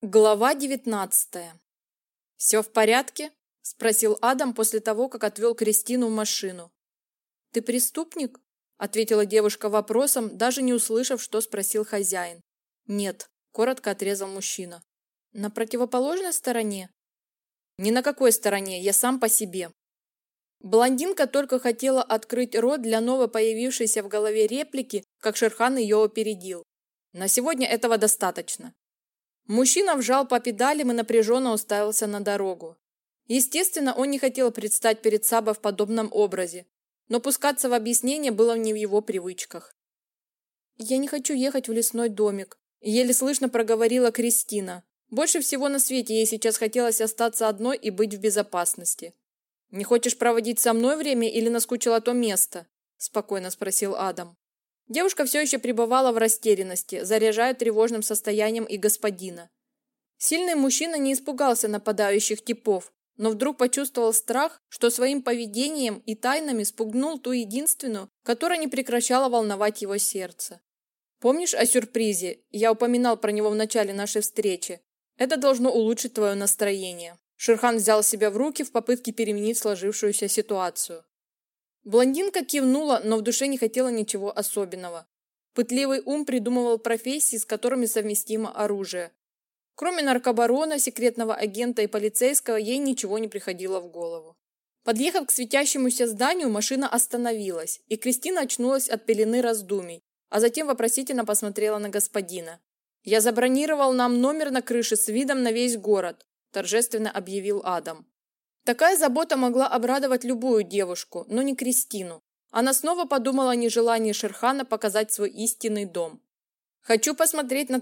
Глава девятнадцатая. «Все в порядке?» – спросил Адам после того, как отвел Кристину в машину. «Ты преступник?» – ответила девушка вопросом, даже не услышав, что спросил хозяин. «Нет», – коротко отрезал мужчина. «На противоположной стороне?» «Ни на какой стороне, я сам по себе». Блондинка только хотела открыть рот для новой появившейся в голове реплики, как Шерхан ее опередил. «На сегодня этого достаточно. Мужчина вжал по педалям и напряженно уставился на дорогу. Естественно, он не хотел предстать перед Сабой в подобном образе, но пускаться в объяснение было не в его привычках. «Я не хочу ехать в лесной домик», – еле слышно проговорила Кристина. Больше всего на свете ей сейчас хотелось остаться одной и быть в безопасности. «Не хочешь проводить со мной время или наскучило то место?» – спокойно спросил Адам. Девушка все еще пребывала в растерянности, заряжая тревожным состоянием и господина. Сильный мужчина не испугался нападающих типов, но вдруг почувствовал страх, что своим поведением и тайнами спугнул ту единственную, которая не прекращала волновать его сердце. Помнишь о сюрпризе? Я упоминал про него в начале нашей встречи. Это должно улучшить твое настроение. Шерхан взял себя в руки в попытке переменить сложившуюся ситуацию. Блондинка кивнула, но в душе не хотела ничего особенного. Пытливый ум придумывал профессии, с которыми совместимо оружие. Кроме наркобарона, секретного агента и полицейского, ей ничего не приходило в голову. Подъехав к светящемуся зданию, машина остановилась, и Кристина очнулась от пелены раздумий, а затем вопросительно посмотрела на господина. «Я забронировал нам номер на крыше с видом на весь город», торжественно объявил Адам. Такая забота могла обрадовать любую девушку, но не Кристину. Она снова подумала о нежелании Шерхана показать свой истинный дом. «Хочу посмотреть на